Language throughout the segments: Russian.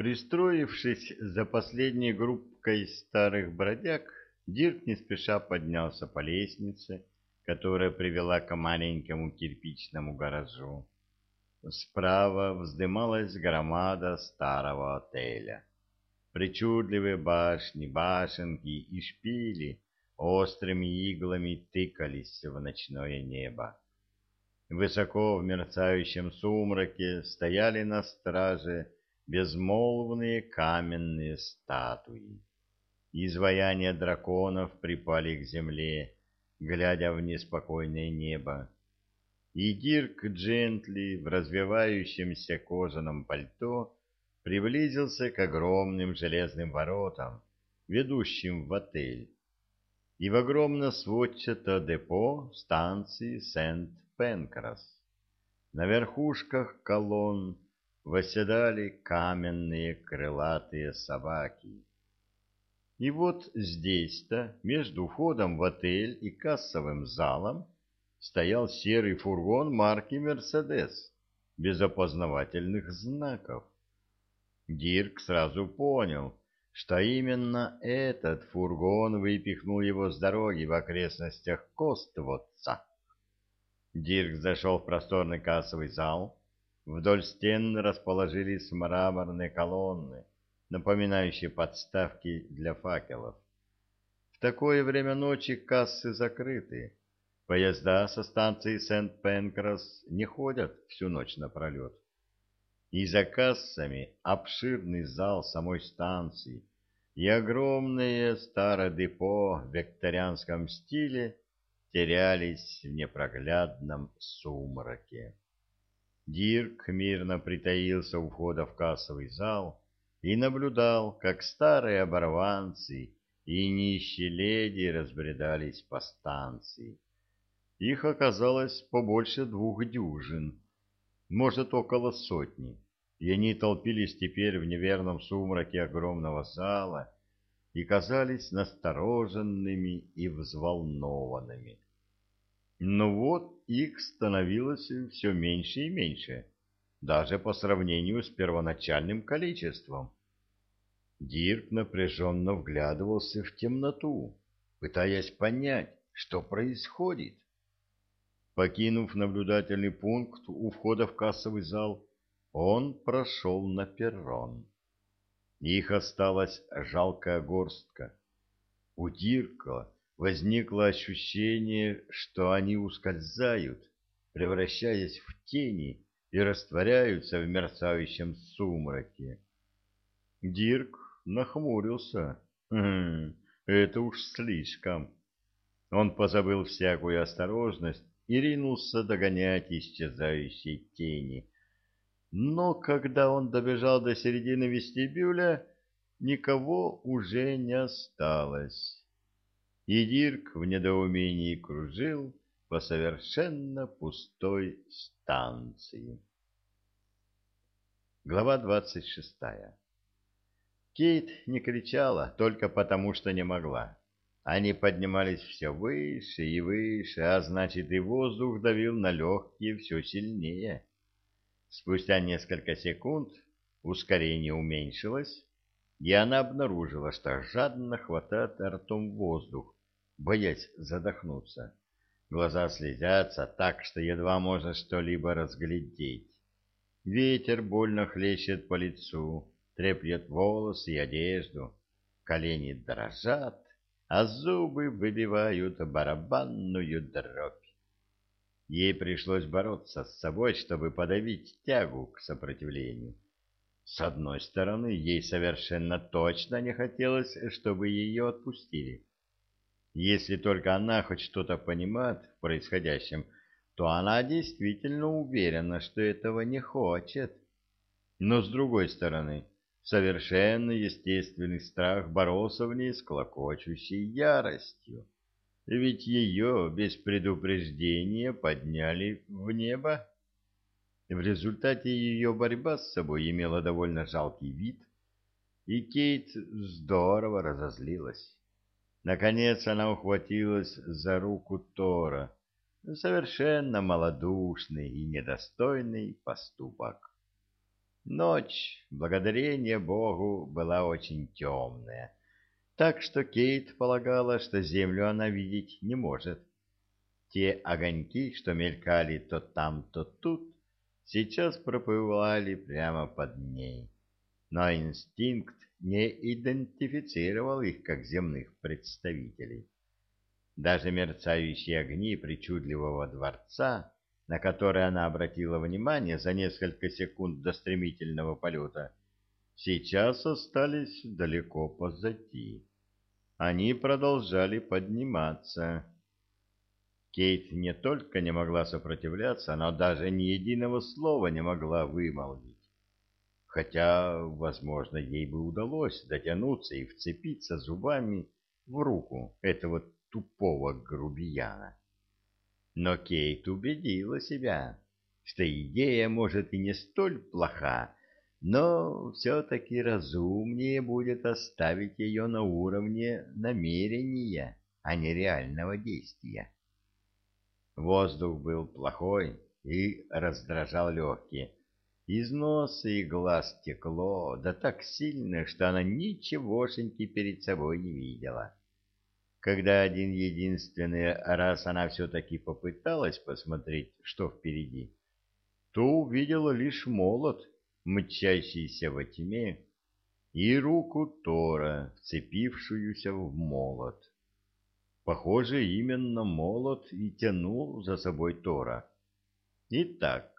Пристроившись за последней группкой старых бродяг, Дирк не спеша поднялся по лестнице, которая привела к маленькому кирпичному гаражу. Справа вздымалась громада старого отеля. Причудливые башни, башенки и шпили острыми иглами тыкались в ночное небо. Высоко в мерцающем сумраке стояли на страже безмолвные каменные статуи. Изваяния драконов припали к земле, глядя в неспокойное небо. И Дирк Джентли в развивающемся кожаном пальто приблизился к огромным железным воротам, ведущим в отель, и в огромно-сводчато депо станции Сент-Пенкрас. На верхушках колонн восседали каменные крылатые собаки. И вот здесь-то, между входом в отель и кассовым залом, стоял серый фургон марки «Мерседес» без опознавательных знаков. Дирк сразу понял, что именно этот фургон выпихнул его с дороги в окрестностях Коствотца. Дирк зашел в просторный кассовый зал, Вдоль стен расположились мраморные колонны, напоминающие подставки для факелов. В такое время ночи кассы закрыты. Поезда со станции Сент-Пенкрас не ходят всю ночь напролет. И за кассами обширный зал самой станции и огромное старое депо в викторианском стиле терялись в непроглядном сумраке. Дирк мирно притаился у входа в кассовый зал и наблюдал, как старые оборванцы и нищие леди разбредались по станции. Их оказалось побольше двух дюжин, может, около сотни, и они толпились теперь в неверном сумраке огромного зала и казались настороженными и взволнованными. Но вот их становилось все меньше и меньше, даже по сравнению с первоначальным количеством. Дирк напряженно вглядывался в темноту, пытаясь понять, что происходит. Покинув наблюдательный пункт у входа в кассовый зал, он прошел на перрон. Их осталась жалкая горстка. У Дирка возникло ощущение, что они ускользают, превращаясь в тени и растворяются в мерцающем сумраке. Дирк нахмурился. «Хм, это уж слишком. Он позабыл всякую осторожность и ринулся догонять исчезающие тени. Но когда он добежал до середины вестибюля, никого уже не осталось и Дирк в недоумении кружил по совершенно пустой станции. Глава двадцать шестая Кейт не кричала только потому, что не могла. Они поднимались все выше и выше, а значит и воздух давил на легкие все сильнее. Спустя несколько секунд ускорение уменьшилось, и она обнаружила, что жадно хватает ртом воздух, боясь задохнуться. Глаза слезятся так, что едва можно что-либо разглядеть. Ветер больно хлещет по лицу, треплет волосы и одежду. Колени дрожат, а зубы выбивают барабанную дробь. Ей пришлось бороться с собой, чтобы подавить тягу к сопротивлению. С одной стороны, ей совершенно точно не хотелось, чтобы ее отпустили. Если только она хоть что-то понимает в происходящем, то она действительно уверена, что этого не хочет. Но с другой стороны, совершенно естественный страх боролся в ней с клокочущей яростью. Ведь ее без предупреждения подняли в небо. В результате ее борьба с собой имела довольно жалкий вид, и Кейт здорово разозлилась. Наконец она ухватилась за руку Тора. Совершенно малодушный и недостойный поступок. Ночь, благодарение Богу, была очень темная, так что Кейт полагала, что землю она видеть не может. Те огоньки, что мелькали то там, то тут, сейчас проплывали прямо под ней. Но инстинкт не идентифицировал их как земных представителей. Даже мерцающие огни причудливого дворца, на которые она обратила внимание за несколько секунд до стремительного полета, сейчас остались далеко позади. Они продолжали подниматься. Кейт не только не могла сопротивляться, но даже ни единого слова не могла вымолвить. Хотя, возможно, ей бы удалось дотянуться и вцепиться зубами в руку этого тупого грубияна. Но Кейт убедила себя, что идея может и не столь плоха, но все-таки разумнее будет оставить ее на уровне намерения, а не реального действия. Воздух был плохой и раздражал легкие. Из носа и глаз текло, да так сильно, что она ничегошеньки перед собой не видела. Когда один единственный раз она все-таки попыталась посмотреть, что впереди, то увидела лишь молот, мчащийся во тьме, и руку Тора, вцепившуюся в молот. Похоже, именно молот и тянул за собой Тора. Итак,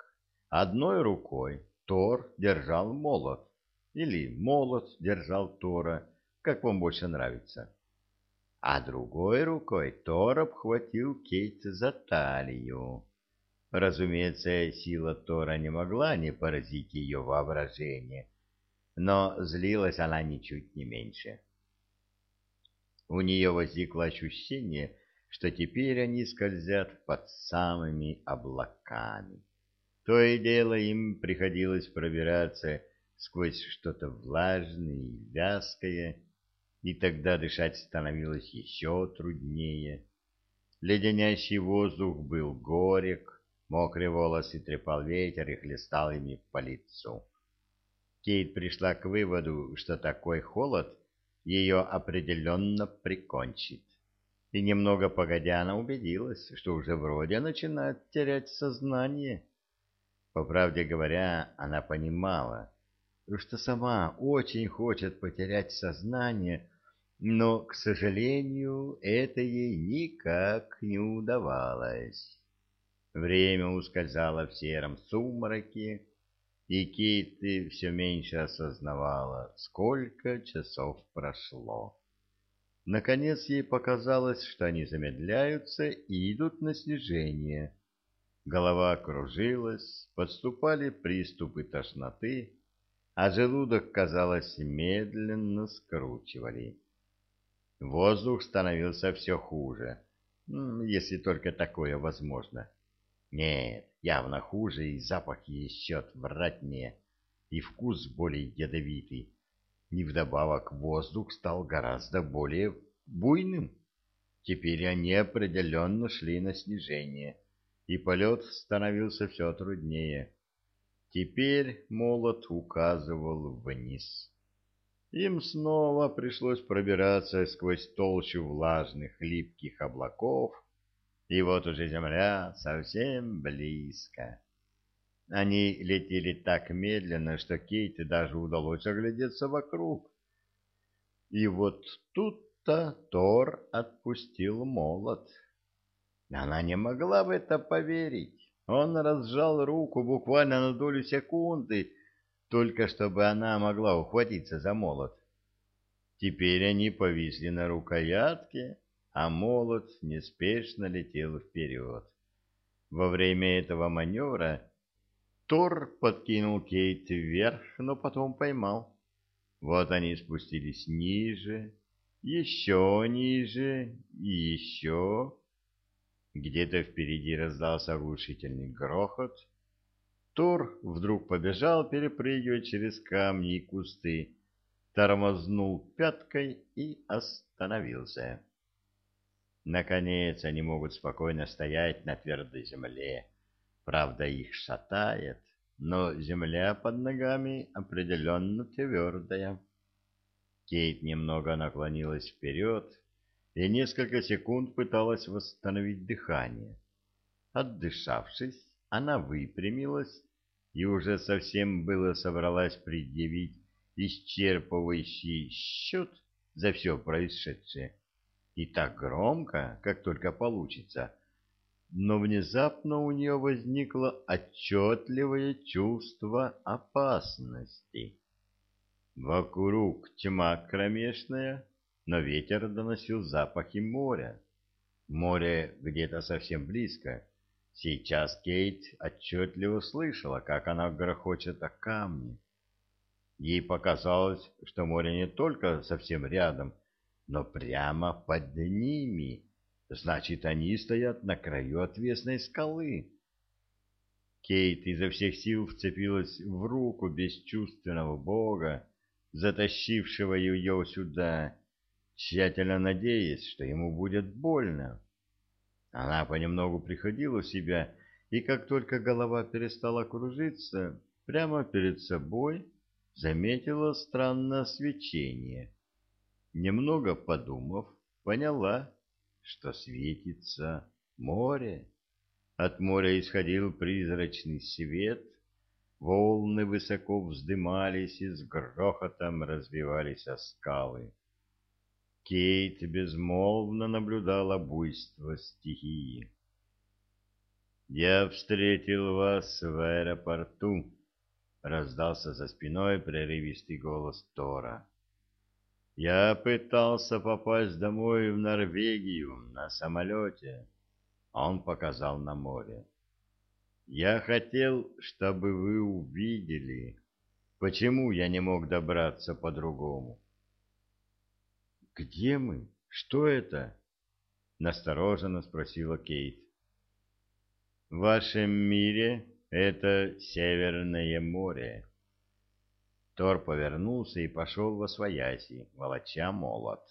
одной рукой Тор держал молот, или молот держал Тора, как вам больше нравится а другой рукой Тор обхватил Кейт за талию. Разумеется, сила Тора не могла не поразить ее воображение, но злилась она ничуть не меньше. У нее возникло ощущение, что теперь они скользят под самыми облаками. То и дело им приходилось пробираться сквозь что-то влажное и вязкое, и тогда дышать становилось еще труднее. Леденящий воздух был горек, мокрые волосы трепал ветер и хлестал ими по лицу. Кейт пришла к выводу, что такой холод ее определенно прикончит. И немного погодя она убедилась, что уже вроде начинает терять сознание. По правде говоря, она понимала, что сама очень хочет потерять сознание, но, к сожалению, это ей никак не удавалось. Время ускользало в сером сумраке, и Китти все меньше осознавала, сколько часов прошло. Наконец ей показалось, что они замедляются и идут на снижение. Голова кружилась, подступали приступы тошноты, а желудок, казалось, медленно скручивали. Воздух становился все хуже, если только такое возможно. Нет, явно хуже, и запах еще отвратнее, и вкус более ядовитый. И вдобавок воздух стал гораздо более буйным. Теперь они определенно шли на снижение, и полет становился все труднее. Теперь молот указывал вниз. Им снова пришлось пробираться сквозь толщу влажных липких облаков, и вот уже земля совсем близко. Они летели так медленно, что Кейте даже удалось оглядеться вокруг. И вот тут-то Тор отпустил молот. Она не могла в это поверить. Он разжал руку буквально на долю секунды, только чтобы она могла ухватиться за молот. Теперь они повисли на рукоятке, а молот неспешно летел вперед. Во время этого маневра Тор подкинул Кейт вверх, но потом поймал. Вот они спустились ниже, еще ниже и еще. Где-то впереди раздался оглушительный грохот, Тор вдруг побежал, перепрыгивая через камни и кусты, тормознул пяткой и остановился. Наконец они могут спокойно стоять на твердой земле. Правда, их шатает, но земля под ногами определенно твердая. Кейт немного наклонилась вперед и несколько секунд пыталась восстановить дыхание. Отдышавшись, она выпрямилась и уже совсем было собралась предъявить исчерпывающий счет за все происшедшее. И так громко, как только получится. Но внезапно у нее возникло отчетливое чувство опасности. Вокруг тьма кромешная, но ветер доносил запахи моря. Море где-то совсем близко. Сейчас Кейт отчетливо слышала, как оно грохочет о камни. Ей показалось, что море не только совсем рядом, но прямо под ними. Значит, они стоят на краю отвесной скалы. Кейт изо всех сил вцепилась в руку бесчувственного бога, затащившего ее сюда, тщательно надеясь, что ему будет больно. Она понемногу приходила в себя, и как только голова перестала кружиться, прямо перед собой заметила странное свечение. Немного подумав, поняла, что светится море. От моря исходил призрачный свет, волны высоко вздымались и с грохотом разбивались о скалы. Кейт безмолвно наблюдала буйство стихии. «Я встретил вас в аэропорту», — раздался за спиной прерывистый голос Тора. «Я пытался попасть домой в Норвегию на самолете». Он показал на море. «Я хотел, чтобы вы увидели, почему я не мог добраться по-другому». «Где мы? Что это?» — настороженно спросила Кейт. «В вашем мире это Северное море». Тор повернулся и пошел во свояси, волоча молот.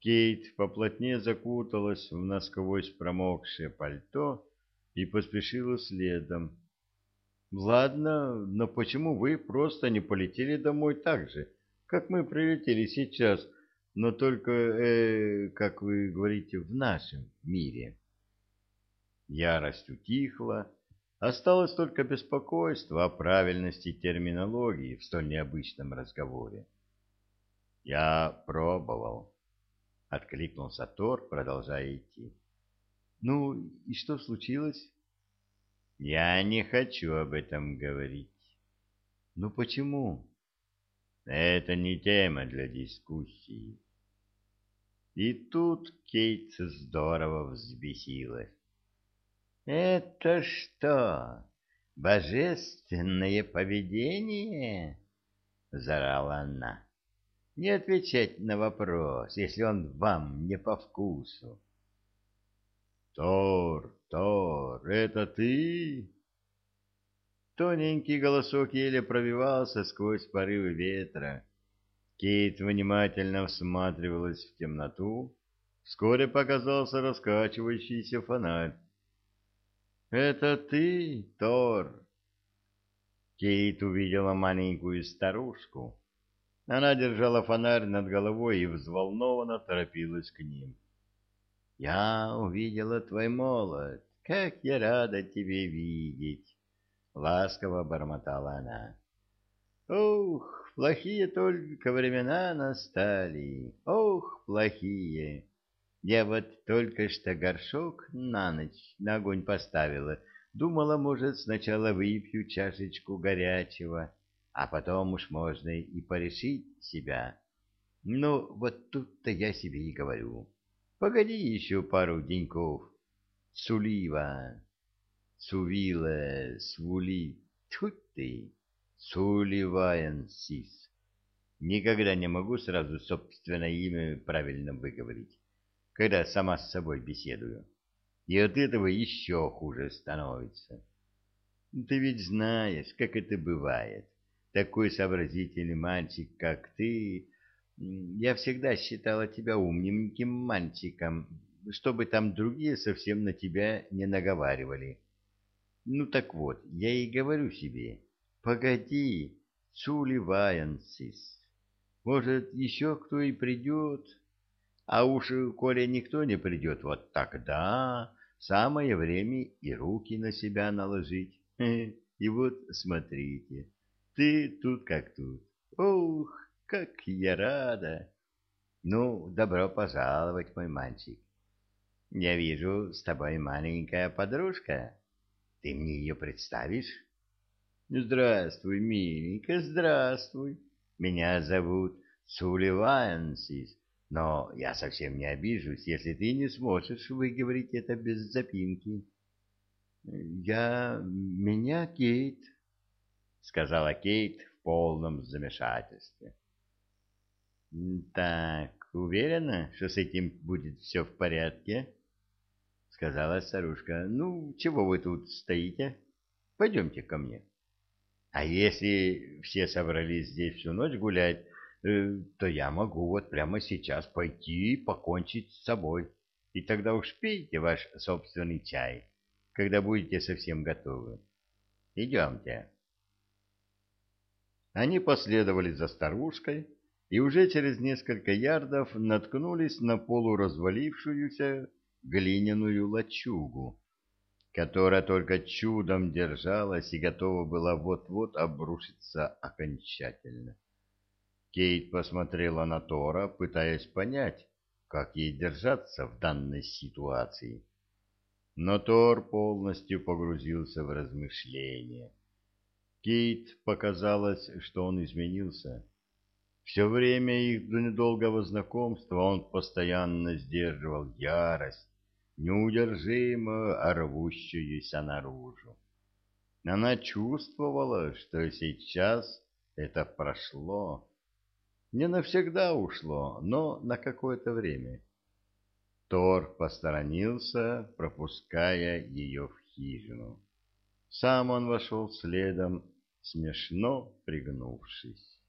Кейт поплотнее закуталась в насквозь промокшее пальто и поспешила следом. «Ладно, но почему вы просто не полетели домой так же, как мы прилетели сейчас?» Но только, э, как вы говорите, в нашем мире. Ярость утихла, осталось только беспокойство о правильности терминологии в столь необычном разговоре. «Я пробовал», — откликнулся Тор, продолжая идти. «Ну, и что случилось?» «Я не хочу об этом говорить». «Ну почему?» Это не тема для дискуссии. И тут Кейт здорово взбесилась. «Это что, божественное поведение?» — зарала она. «Не отвечать на вопрос, если он вам не по вкусу». «Тор, Тор, это ты?» Тоненький голосок еле пробивался сквозь порывы ветра. Кейт внимательно всматривалась в темноту. Вскоре показался раскачивающийся фонарь. «Это ты, Тор?» Кейт увидела маленькую старушку. Она держала фонарь над головой и взволнованно торопилась к ним. «Я увидела твой молот. Как я рада тебе видеть!» — ласково бормотала она. «Ух, плохие только времена настали, ох, плохие! Я вот только что горшок на ночь на огонь поставила, думала, может, сначала выпью чашечку горячего, а потом уж можно и порешить себя. Ну, вот тут-то я себе и говорю. Погоди еще пару деньков, Сулива!» Сувила, Свули, тьфу ты, Сулливайенсис. Никогда не могу сразу собственное имя правильно выговорить, когда сама с собой беседую. И от этого еще хуже становится. Ты ведь знаешь, как это бывает. Такой сообразительный мальчик, как ты... Я всегда считала тебя умненьким мальчиком, чтобы там другие совсем на тебя не наговаривали. Ну так вот, я и говорю себе, погоди, Сулливайансис, может, еще кто и придет, а уж коли никто не придет, вот тогда самое время и руки на себя наложить. И вот смотрите, ты тут как тут. Ух, как я рада! Ну, добро пожаловать, мой мальчик. Я вижу, с тобой маленькая подружка. Ты мне ее представишь? Здравствуй, миленькая, здравствуй. Меня зовут Сулливансис, но я совсем не обижусь, если ты не сможешь выговорить это без запинки. Я... меня Кейт, — сказала Кейт в полном замешательстве. Так, уверена, что с этим будет все в порядке? — сказала старушка. — Ну, чего вы тут стоите? Пойдемте ко мне. А если все собрались здесь всю ночь гулять, э, то я могу вот прямо сейчас пойти и покончить с собой. И тогда уж пейте ваш собственный чай, когда будете совсем готовы. Идемте. Они последовали за старушкой и уже через несколько ярдов наткнулись на полуразвалившуюся глиняную лачугу, которая только чудом держалась и готова была вот-вот обрушиться окончательно. Кейт посмотрела на Тора, пытаясь понять, как ей держаться в данной ситуации. Но Тор полностью погрузился в размышления. Кейт показалось, что он изменился. Все время их недолгого знакомства он постоянно сдерживал ярость, неудержимо рвущуюся наружу. Она чувствовала, что сейчас это прошло. Не навсегда ушло, но на какое-то время. Тор посторонился, пропуская ее в хижину. Сам он вошел следом, смешно пригнувшись.